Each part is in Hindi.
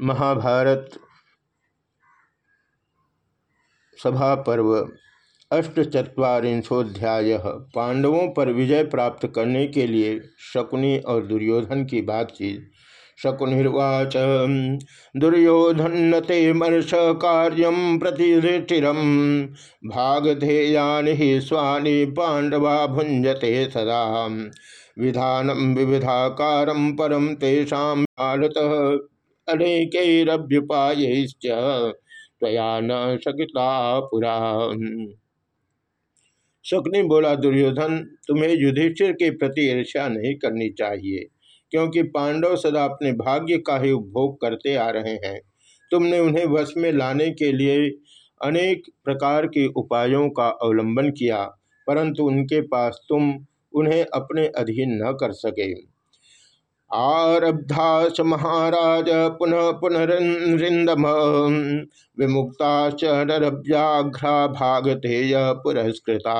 महाभारत सभा पर्व अष्टचत्वारिंशोध्याय पांडवों पर विजय प्राप्त करने के लिए शकुनी और दुर्योधन की बातचीत। शकुनिर्वाच दुर्योधन ते मर्ष कार्यम प्रतिष्ठिरम, भागधेयानि ही स्वानि पांडवा भुंजते सदा। विधानम विविधाकारम परम तेषा भारत। अनेकैरभ्युपायैश्च त्वया न सकिता पुरा। शकुनी बोला दुर्योधन, तुम्हें युधिष्ठिर के प्रति ईर्ष्या नहीं करनी चाहिए, क्योंकि पांडव सदा अपने भाग्य का ही उपभोग करते आ रहे हैं। तुमने उन्हें वश में लाने के लिए अनेक प्रकार के उपायों का अवलंबन किया, परंतु उनके पास तुम उन्हें अपने अधीन न कर सके। आरब्धा महाराज पुनः पुनरिंदम विमुक्ता नरव्याघ्रा भागधेय पुरस्कृता।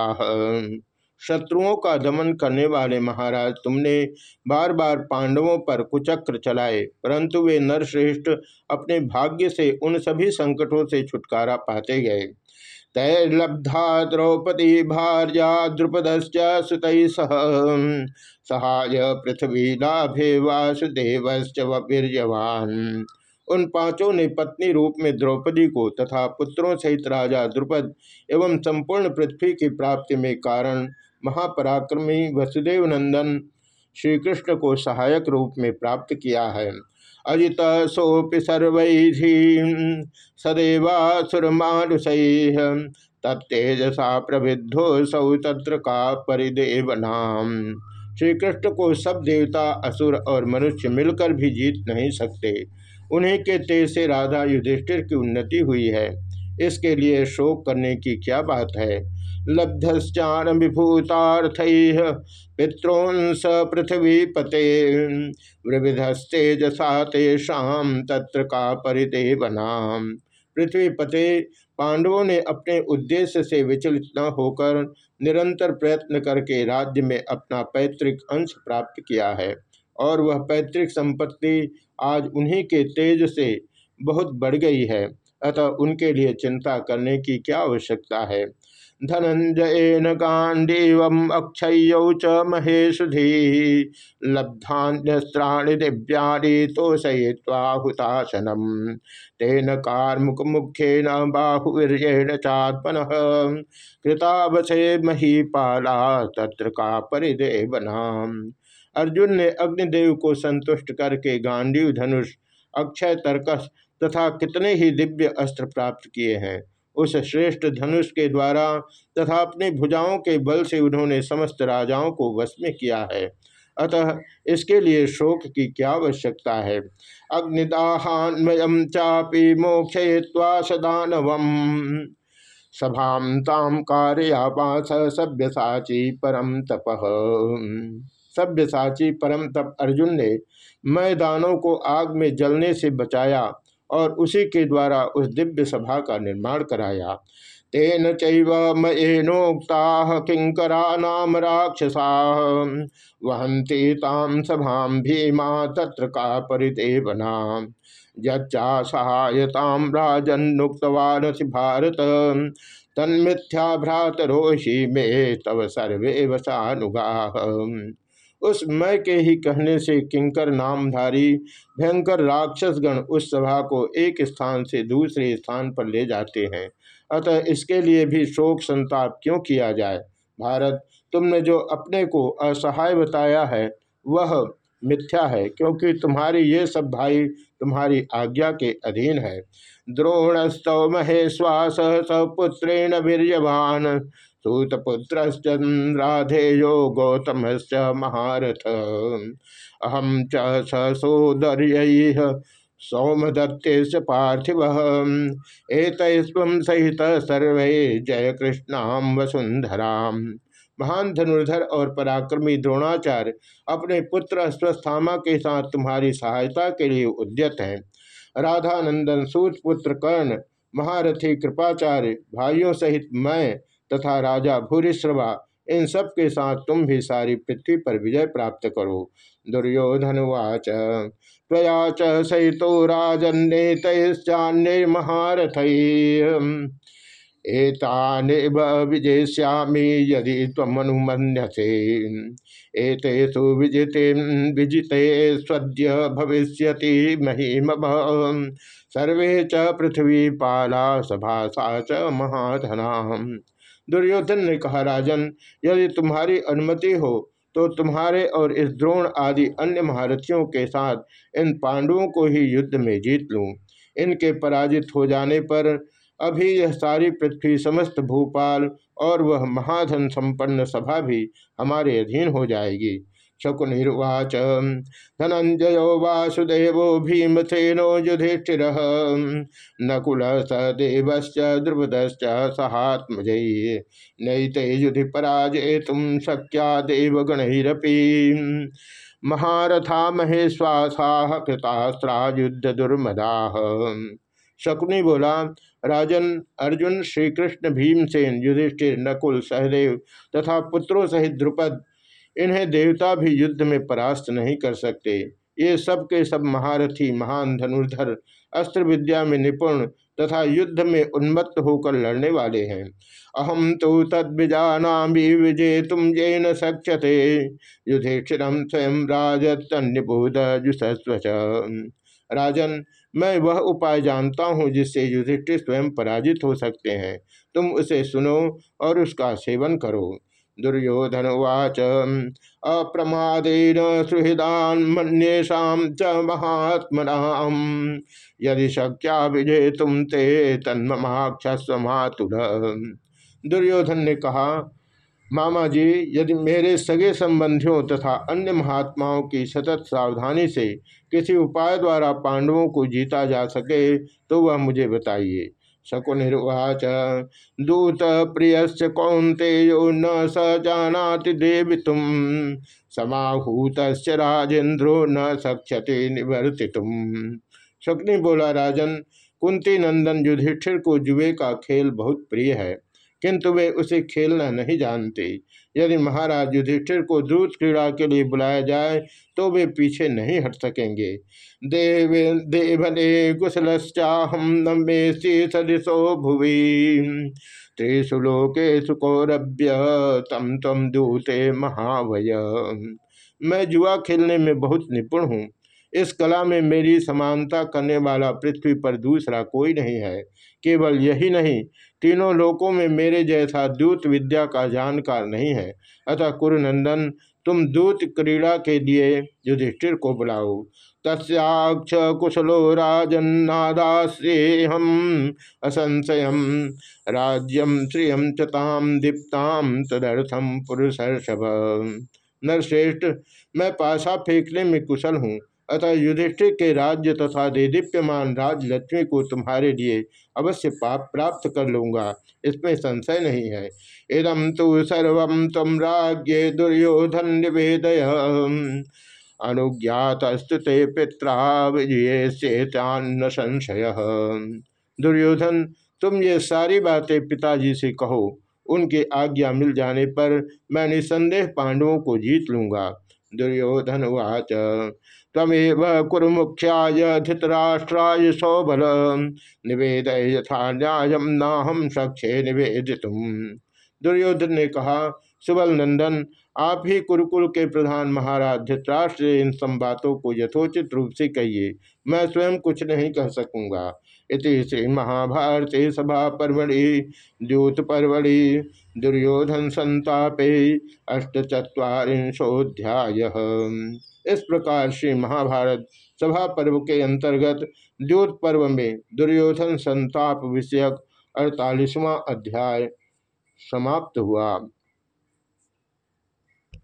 शत्रुओं का दमन करने वाले महाराज तुमने बार बार पांडवों पर कुचक्र चलाए, परंतु वे नरश्रेष्ठ अपने भाग्य से उन सभी संकटों से छुटकारा पाते गए। तैर्लब्धा द्रौपदी भार्या द्रुपद सुत सह। सहाय पृथ्वी लाभे वासुदेव वीरवान उन पाँचों ने पत्नी रूप में द्रौपदी को तथा पुत्रों सहित राजा द्रुपद एवं संपूर्ण पृथ्वी की प्राप्ति में कारण महापराक्रमी वसुदेव नंदन श्री कृष्ण को सहायक रूप में प्राप्त किया है। अजित सोपि सर्व सदैवासुरमानुष तत्तेजसा प्रविद्धो सौ तत्र का परिदेव नाम श्री कृष्ण को सब देवता, असुर और मनुष्य मिलकर भी जीत नहीं सकते। उन्हीं के तेज से राधा युधिष्ठिर की उन्नति हुई है। इसके लिए शोक करने की क्या बात है? लब्धश्चान विभूतार्थ पितॄंस पृथ्वी पते वृविधस्तेजसा तेषाम तत्र का परिदेवनाम। पृथ्वी पते पांडवों ने अपने उद्देश्य से विचलित न होकर निरंतर प्रयत्न करके राज्य में अपना पैतृक अंश प्राप्त किया है और वह पैतृक संपत्ति आज उन्हीं के तेज से बहुत बढ़ गई है। अतः उनके लिए चिंता करने की क्या आवश्यकता है? धनंजयन गांडीव अक्षय च महेशुधि। लब्धान्यस्त्राणि दिव्यानि तोषय्वाहुतासनम तेन कार्मुक मुख्यन बाहुवीर्येण चात्मन। कृतावसे महीपाला तत्र का परिदेवना अर्जुन ने अग्निदेव को संतुष्ट करके गांडीव धनुष, अक्षय, तर्कस तथा कितने ही दिव्य अस्त्र प्राप्त किए हैं उस श्रेष्ठ धनुष के द्वारा तथा अपने भुजाओं के बल से उन्होंने समस्त राजाओं को वश में किया है। अतः इसके लिए शोक की क्या आवश्यकता है? अग्निदाहान्मयम चापी मोक्षय्वा सदानवम। सभाम ताम कार्यापास सभ्यसाची परम तप। सभ्यसाची परम तप अर्जुन ने मैदानों को आग में जलने से बचाया। और उसी के द्वारा उस दिव्य सभा का निर्माण कराया। तेन चैवमयेनोक्ता किंकरा नाम राक्षसा। वहंती ताम सभा भीमा तत्र का परिदेवना। यच्चा सहायताम राजन्नुक्तवान भारत। तन्मिथ्या भ्रातरोषि में तव सर्वे वसानुगा उस मय के ही कहने से किंकर नामधारी भयंकर राक्षसगण उस सभा को एक स्थान से दूसरे स्थान पर ले जाते हैं। अतः इसके लिए भी शोक संताप क्यों किया जाए? भारत, तुमने जो अपने को असहाय बताया है, वह मिथ्या है, क्योंकि तुम्हारी ये सब भाई तुम्हारी आज्ञा के अधीन है। द्रोणस्तव महेश्वास सपुत्रेण वीरवान सूतपुत्रश्चंद्राधेयो गौतम महारथ। अहम च ससोदर्य सौमदत्ते पार्थिव। एक सहित सर्वे जय कृष्णाम वसुंधरा महान धनुर्धर और पराक्रमी द्रोणाचार्य अपने पुत्र अश्वस्थामा के साथ तुम्हारी सहायता के लिए उद्यत हैं। राधानंदन सूतपुत्र कर्ण, महारथी कृपाचार्य, भाइयों सहित मैं तथा राजा भूरिश्रवा, इन सब के साथ तुम भी सारी पृथ्वी पर विजय प्राप्त करो। दुर्योधन वाच त्वया च सहितो राजन्ने महारथ। एतानेव विजेष्यामि यदि त्वमनुमन्यसे। एतेषु विजिते विजिते स्वद्य भविष्यति महिम सर्वे च पृथ्वी पाला सभासा च महाधना। दुर्योधन ने कहा, राजन, यदि तुम्हारी अनुमति हो तो तुम्हारे और इस द्रोण आदि अन्य महारथियों के साथ इन पांडवों को ही युद्ध में जीत लूँ। इनके पराजित हो जाने पर अभी यह सारी पृथ्वी समस्त भूपाल और वह महाधन संपन्न सभा भी हमारे अधीन हो जाएगी। शकुनिर्वाच। धनंजयो वासुदेव भीमसेनो युधिष्ठिर। नकुल सदेव द्रुपदश्च सहात्मज। नैते युधि पराजय तुम शक्या देवगणरपी। महारथा महेश्वासा कृतास्त्रा युद्ध दुर्मदा शकुनी बोला, राजन, अर्जुन श्री कृष्ण भीमसेन, युधिष्ठिर, नकुल, सहदेव तथा पुत्रों सहित द्रुपद इन्हें देवता भी युद्ध में परास्त नहीं कर सकते। ये सब के सब महारथी, महान धनुर्धर अस्त्र विद्या में निपुण तथा युद्ध में उन्मत्त होकर लड़ने वाले हैं। अहम तो तद्विजाना विजय तुम ये न सक्यते युधिष्ठिर स्वयं राजतन्यबोध राजन, मैं वह उपाय जानता हूँ जिससे युधिष्ठिर स्वयं पराजित हो सकते हैं। तुम उसे सुनो और उसका सेवन करो। दुर्योधन उवाच अप्रमादेन सुहृदान मन्येशा च महात्मना यदि शक्या विजय तुम ते तन्मक्षस्व मातुर दुर्योधन ने कहा मामा जी यदि मेरे सगे संबंधियों तथा अन्य महात्माओं की सतत सावधानी से किसी उपाय द्वारा पांडवों को जीता जा सके तो वह मुझे बताइए। शकुनिर्वाच। दूत प्रियश्च कौंते न स जानाति तुम समाहूत राजेंद्रो न सक्षति निवर्ति तुम शकुनि बोला, राजन, कुंती नंदन युधिष्ठिर को जुए का खेल बहुत प्रिय है। किंतु वे उसे खेलना नहीं जानते। यदि महाराज युधिष्ठिर को दूत क्रीड़ा के लिए बुलाया जाए तो वे पीछे नहीं हट सकेंगे। देव, देवने कुशलश्चाहम भुवि। तम तम दूते महावय। मैं जुआ खेलने में बहुत निपुण हूँ। इस कला में मेरी समानता करने वाला पृथ्वी पर दूसरा कोई नहीं है। केवल यही नहीं तीनों लोकों में मेरे जैसा दूत विद्या का जानकार नहीं है। अतः कुरुनंदन, तुम दूत क्रीड़ा के लिए युधिष्ठिर को बुलाओ। तस्याक्ष कुशलो राजन्नादाश्रेहम असंशय राज्यम श्रियम चताम दीप्ताम तदर्थम पुरुषर्षभ। नरश्रेष्ठ, मैं पासा फेंकने में कुशल हूँ। अतः युधिष्ठिर के राज्य तथा देदीप्यमान राजलक्ष्मी को तुम्हारे लिए अवश्य पाप प्राप्त कर लूँगा। इसमें संशय नहीं है। इदम तो सर्व तम राज्य दुर्योधन निवेदय। अनुज्ञातस्तुते पित्रा विजय से संशय। दुर्योधन, तुम ये सारी बातें पिताजी से कहो। उनकी आज्ञा मिल जाने पर मैं निसंदेह पांडवों को जीत लूँगा। दुर्योधन वाच तमेव कुरु मुख्याय धृतराष्ट्राय सौबल। निवेद यथा न्याय नाहम सक्षे निवेदित दुर्योधन ने कहा, सुबल नंदन, आप ही कुरुकुल के प्रधान महाराज धृतराष्ट्र इन संबातों को यथोचित रूप से कहिए। मैं स्वयं कुछ नहीं कह सकूँगा। श्री महाभारती सभा परमढ़ि द्यूत परमढ़ि दुर्योधन संतापे अष्टचत्वारिंशोध्याय इस प्रकार श्री महाभारत सभा पर्व के अंतर्गत द्योत पर्व में दुर्योधन संताप विषयक अड़तालीसवां अध्याय समाप्त हुआ।